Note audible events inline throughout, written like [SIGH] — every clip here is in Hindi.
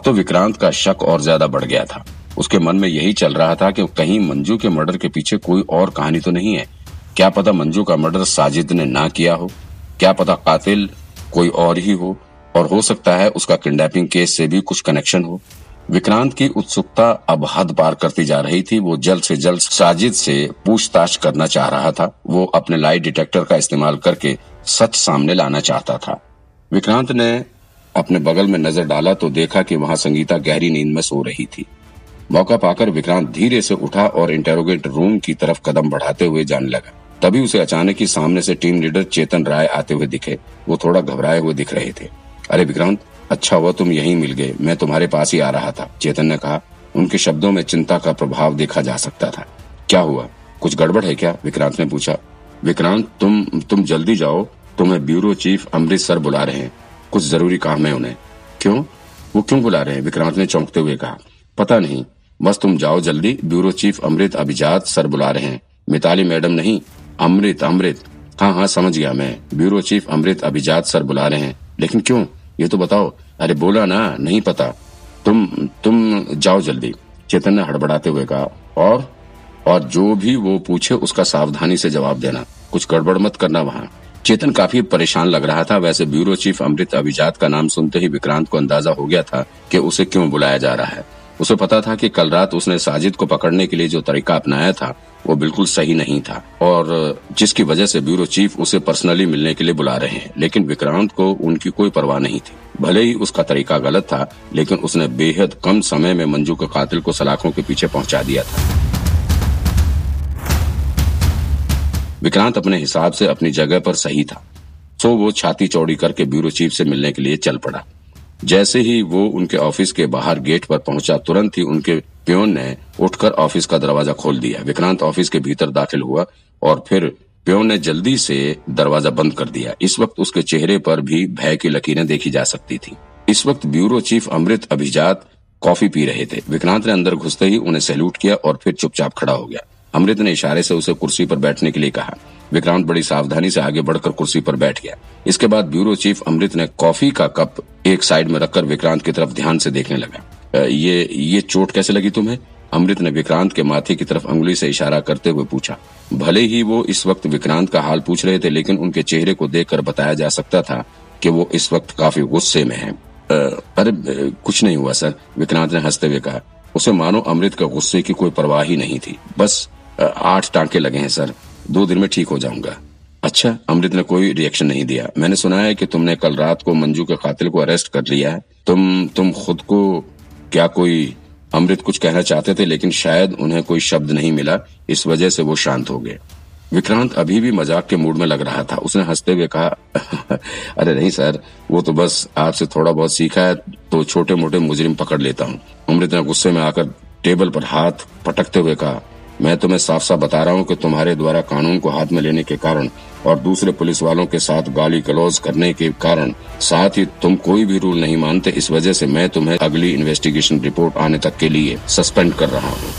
अब तो विक्रांत का शक और ज़्यादा बढ़ गया था। उसके मन में यही चल रहा था कि कहीं मंजू के मर्डर के पीछे कोई और कहानी तो नहीं है। क्या पता मंजू का मर्डर साजिद ने ना किया हो? क्या पता कातिल कोई और ही हो? और हो सकता है उसका किडनैपिंग केस से भी कुछ कनेक्शन हो। विक्रांत की उत्सुकता अब हद पार करती जा रही थी। वो जल्द से जल्द साजिद से पूछताछ करना चाह रहा था। वो अपने लाई डिटेक्टर का इस्तेमाल करके सच सामने लाना चाहता था। विक्रांत ने अपने बगल में नज़र डाला तो देखा कि वहाँ संगीता गहरी नींद में सो रही थी। मौका पाकर विक्रांत धीरे से उठा और इंटेरोगेट रूम की तरफ़ कदम बढ़ाते हुए जाने लगा। तभी उसे अचानक ही सामने से टीम लीडर चेतन राय आते हुए दिखे। वो थोड़ा घबराए हुए दिख रहे थे। अरे विक्रांत अच्छा हुआ तुम यहीं मिल गए। मैं तुम्हारे पास ही आ रहा था। चेतन ने कहा, उनके शब्दों में चिंता का प्रभाव देखा जा सकता था। क्या हुआ? कुछ गड़बड़ है क्या? विक्रांत ने पूछा। विक्रांत, तुम तुम जल्दी जाओ। तुम्हें ब्यूरो चीफ अमृतसर बुला रहे हैं। कुछ ज़रूरी काम है उन्हें। क्यों? वो क्यों बुला रहे हैं? विक्रांत ने चौंकते हुए कहा। पता नहीं। बस तुम जाओ जल्दी। ब्यूरो चीफ अमृत अभिजात सर बुला रहे हैं। मिताली मैडम नहीं। अमृत अमृत। हाँ हाँ समझ गया मैं। ब्यूरो चीफ अमृत अभिजात सर बुला रहे हैं। लेकिन क्यों? ये तो बताओ। अरे बोला ना, नहीं पता। तुम तुम जाओ जल्दी। चेतन ने हड़बड़ाते हुए कहा। और? और जो भी वो पूछे उसका सावधानी से जवाब देना। कुछ गड़बड़ मत करना वहाँ। चेतन काफ़ी परेशान लग रहा था। वैसे ब्यूरो चीफ अमृत अभिजात का नाम सुनते ही विक्रांत को अंदाज़ा हो गया था कि उसे क्यों बुलाया जा रहा है। उसे पता था कि कल रात उसने साजिद को पकड़ने के लिए जो तरीका अपनाया था, वो बिल्कुल सही नहीं था और जिसकी वजह से ब्यूरो चीफ उसे पर्सनली मिलने के लिए बुला रहे हैं, लेकिन विक्रांत को उनकी कोई परवाह नहीं थी। भले ही उसका तरीका गलत था, लेकिन उसने बेहद कम समय में मंजू के कातिल को सलाखों के पीछे पहुँचा दिया था। विक्रांत अपने हिसाब से अपनी जगह पर सही था। सो वो छाती चौड़ी करके ब्यूरो चीफ से मिलने के लिए चल पड़ा। जैसे ही वो उनके ऑफ़िस के बाहर गेट पर पहुँचा, तुरंत ही उनके प्योन ने उठकर ऑफ़िस का दरवाज़ा खोल दिया। विक्रांत ऑफ़िस के भीतर दाखिल हुआ और फिर प्योन ने जल्दी से दरवाज़ा बंद कर दिया। इस वक्त उसके चेहरे पर भी भय की लकीरें देखी जा सकती थी। इस वक्त ब्यूरो चीफ अमृत अभिजात कॉफ़ी पी रहे थे। विक्रांत ने अंदर घुसते ही उन्हें सैल्यूट किया और फिर चुपचाप खड़ा हो गया। अमृत ने इशारे से उसे कुर्सी पर बैठने के लिए कहा। विक्रांत बड़ी सावधानी से आगे बढ़कर कुर्सी पर बैठ गया। इसके बाद ब्यूरो चीफ अमृत ने कॉफ़ी का कप एक साइड में रखकर विक्रांत की तरफ़ ध्यान से देखने लगा। ये ये चोट कैसे लगी तुम्हें? अमृत ने विक्रांत के माथे की तरफ़ अंगुली से इशारा करते हुए पूछा। भले ही वो इस वक्त विक्रांत का हाल पूछ रहे थे, लेकिन उनके चेहरे को देखकर बताया जा सकता था कि वो इस वक्त काफ़ी गुस्से में है। अरे कुछ नहीं हुआ, सर, विक्रांत ने हँसते हुए कहा। उसे मानो अमृत का गुस्से की कोई परवाह ही नहीं थी। बस आठ टांके लगे हैं, सर। दो दिन में ठीक हो जाऊँगा। अच्छा अमृत ने कोई रिएक्शन नहीं दिया। मैंने सुना है कि तुमने कल रात को मंजू के कातिल को अरेस्ट कर लिया है। तुम तुम खुद को क्या कोई अमृत कुछ कहना चाहते थे, लेकिन शायद उन्हें कोई शब्द नहीं मिला, इस वजह से वो शांत हो गए। विक्रांत अभी भी मज़ाक के मूड में लग रहा था। उसने हँसते हुए कहा, [LAUGHS] अरे नहीं, सर, वो तो बस आपसे थोड़ा बहुत सीखा है तो छोटे मोटे मुजरिम पकड़ लेता हूँ। अमृत ने गुस्से में आकर टेबल पर हाथ पटकते हुए कहा मैं तुम्हें साफ़ साफ़ बता रहा हूँ कि तुम्हारे द्वारा कानून को हाथ में लेने के कारण और दूसरे पुलिस वालों के साथ गाली गलौज करने के कारण, साथ ही तुम कोई भी रूल नहीं मानते, इस वजह से मैं तुम्हें अगली इन्वेस्टिगेशन रिपोर्ट आने तक के लिए सस्पेंड कर रहा हूँ।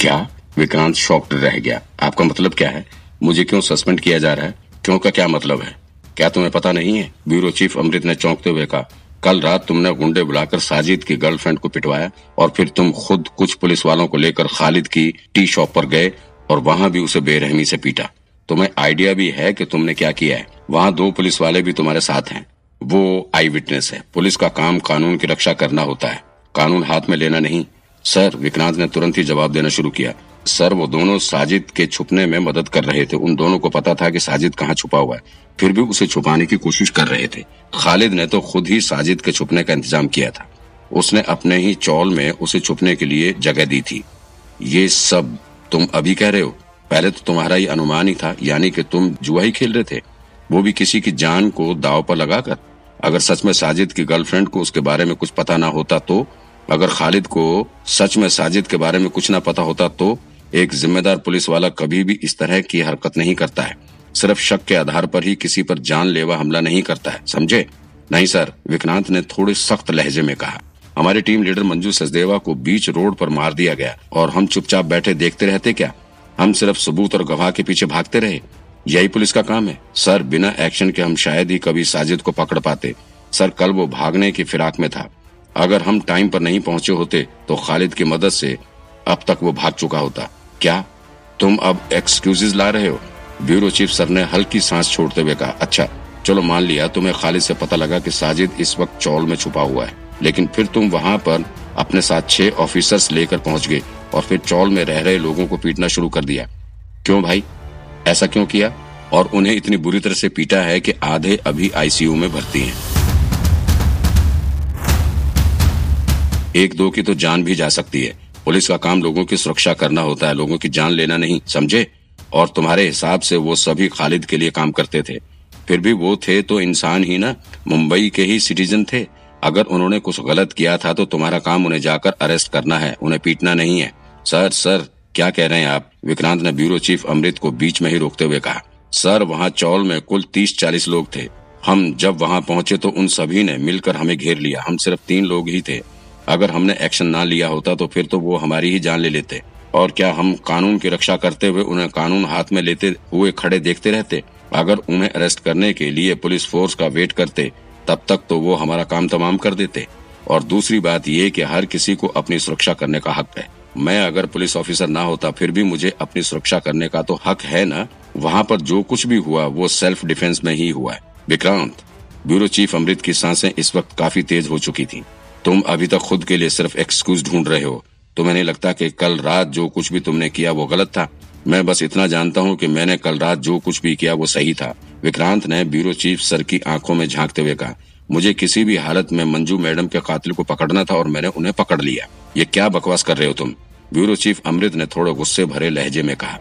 क्या? विक्रांत शॉक्ड रह गया। आपका मतलब क्या है? मुझे क्यों सस्पेंड किया जा रहा है? क्यों का क्या मतलब है? क्या तुम्हें पता नहीं है? ब्यूरो चीफ अमृत ने चौंकते हुए कहा कल रात तुमने गुंडे बुलाकर साजिद की गर्लफ्रेंड को पिटवाया और फिर तुम खुद कुछ पुलिस वालों को लेकर खालिद की टी शॉप पर गए और वहाँ भी उसे बेरहमी से पीटा। तुम्हें आइडिया भी है कि तुमने क्या किया है। वहाँ दो पुलिस वाले भी तुम्हारे साथ हैं। वो आई विटनेस है। पुलिस का काम कानून की रक्षा करना होता है। कानून हाथ में लेना नहीं। सर, विक्रांत ने तुरंत ही जवाब देना शुरू किया। सर, वो दोनों साजिद के छुपने में मदद कर रहे थे। उन दोनों को पता था कि साजिद कहाँ छुपा हुआ है। फिर भी उसे छुपाने की कोशिश कर रहे थे। खालिद ने तो खुद ही साजिद के छुपने का इंतज़ाम किया था। उसने अपने ही चौल में उसे छुपने के लिए जगह दी थी। ये सब तुम अभी कह रहे हो? पहले तो तुम्हारा ही अनुमान ही था, यानी कि तुम जुआ ही खेल रहे थे। वो भी किसी की जान को दाव पर लगाकर। अगर सच में साजिद की गर्लफ्रेंड को उसके बारे में कुछ पता ना होता तो? अगर खालिद को सच में साजिद के बारे में कुछ ना पता होता तो? एक जिम्मेदार पुलिस वाला कभी भी इस तरह की हरकत नहीं करता है। सिर्फ़ शक के आधार पर ही किसी पर जानलेवा हमला नहीं करता है, समझे? नहीं, सर, विक्रांत ने थोड़े सख्त लहजे में कहा। हमारी टीम लीडर मंजू सचदेवा को बीच रोड पर मार दिया गया, और हम चुपचाप बैठे देखते रहते क्या? हम सिर्फ़ सबूत और गवाह के पीछे भागते रहे। यही पुलिस का काम है। सर, बिना एक्शन के हम शायद ही कभी साजिद को पकड़ पाते। सर, कल वो भागने की फिराक में था। अगर हम टाइम पर नहीं पहुँचे होते तो खालिद की मदद से अब तक वो भाग चुका होता। क्या? तुम अब एक्सक्यूजेज ला रहे हो? ब्यूरो चीफ सर ने हल्की सांस छोड़ते हुए कहा अच्छा चलो मान लिया, तुम्हें खालिद से पता लगा कि साजिद इस वक्त चौल में छुपा हुआ है। लेकिन फिर तुम वहाँ पर अपने साथ छह ऑफिसर्स लेकर पहुँच गए और फिर चौल में रह रहे लोगों को पीटना शुरू कर दिया। क्यों भाई? ऐसा क्यों किया? और उन्हें इतनी बुरी तरह से पीटा है कि आधे अभी आईसीयू में भर्ती हैं। एक दो की तो जान भी जा सकती है। पुलिस का काम लोगों की सुरक्षा करना होता है, लोगों की जान लेना नहीं, समझे? और तुम्हारे हिसाब से वो सभी खालिद के लिए काम करते थे। फिर भी वो थे तो इंसान ही ना, मुंबई के ही सिटीजन थे। अगर उन्होंने कुछ गलत किया था तो तुम्हारा काम उन्हें जाकर अरेस्ट करना है, उन्हें पीटना नहीं है। सर सर, क्या कह रहे हैं आप? विक्रांत ने ब्यूरो चीफ अमृत को बीच में ही रोकते हुए कहा, सर, वहाँ चौल में कुल तीस चालीस लोग थे। हम जब वहाँ पहुँचे तो उन सभी ने मिलकर हमें घेर लिया, हम सिर्फ़ तीन लोग ही थे। अगर हमने एक्शन ना लिया होता तो फिर तो वो हमारी ही जान ले लेते। और क्या हम कानून की रक्षा करते हुए उन्हें कानून हाथ में लेते हुए खड़े देखते रहते? अगर उन्हें अरेस्ट करने के लिए पुलिस फोर्स का वेट करते, तब तक तो वो हमारा काम तमाम कर देते। और दूसरी बात ये कि हर किसी को अपनी सुरक्षा करने का हक है। मैं अगर पुलिस ऑफिसर ना होता, फिर भी मुझे अपनी सुरक्षा करने का तो हक है ना? वहाँ पर जो कुछ भी हुआ, वो सेल्फ डिफेंस में ही हुआ है। विक्रांत, ब्यूरो चीफ अमृत की साँसें इस वक्त काफ़ी तेज हो चुकी थी। तुम अभी तक खुद के लिए सिर्फ़ एक्सक्यूज ढूंढ रहे हो। तुम्हें नहीं लगता कि कल रात जो कुछ भी तुमने किया वो गलत था। मैं बस इतना जानता हूँ कि मैंने कल रात जो कुछ भी किया वो सही था। विक्रांत ने ब्यूरो चीफ सर की आँखों में झांकते हुए कहा, मुझे किसी भी हालत में मंजू मैडम के कातिल को पकड़ना था और मैंने उन्हें पकड़ लिया। ये क्या बकवास कर रहे हो तुम? ब्यूरो चीफ अमृत ने थोड़े गुस्से भरे लहजे में कहा,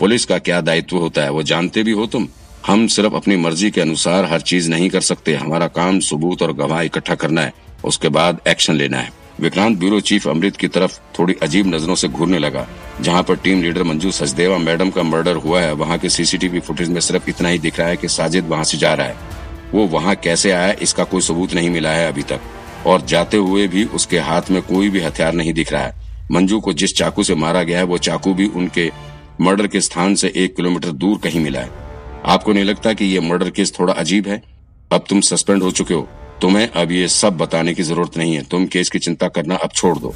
पुलिस का क्या दायित्व होता है? वो जानते भी हो तुम? हम सिर्फ़ अपनी मर्ज़ी के अनुसार हर चीज़ नहीं कर सकते। हमारा काम सबूत और गवाह इकट्ठा करना है। उसके बाद एक्शन लेना है। विक्रांत ब्यूरो चीफ अमृत की तरफ़ थोड़ी अजीब नज़रों से घूरने लगा, जहाँ पर team leader Manju Sachdeva madam का मर्डर हुआ है। वहाँ के सीसीटीवी फुटेज में सिर्फ़ इतना ही दिख रहा है कि साजिद वहाँ से जा रहा है। वो वहाँ कैसे आया, इसका कोई सबूत नहीं मिला है अभी तक। और जाते हुए भी उसके हाथ में कोई भी हथियार नहीं दिख रहा है। मंजू को जिस चाकू से मारा गया है, वो चाकू भी उनके मर्डर के स्थान से एक किलोमीटर दूर कहीं मिला है। आपको नहीं लगता कि ये मर्डर केस थोड़ा अजीब है? अब तुम सस्पेंड हो चुके हो। तुम्हें अब ये सब बताने की ज़रूरत नहीं है। तुम केस की चिंता करना अब छोड़ दो।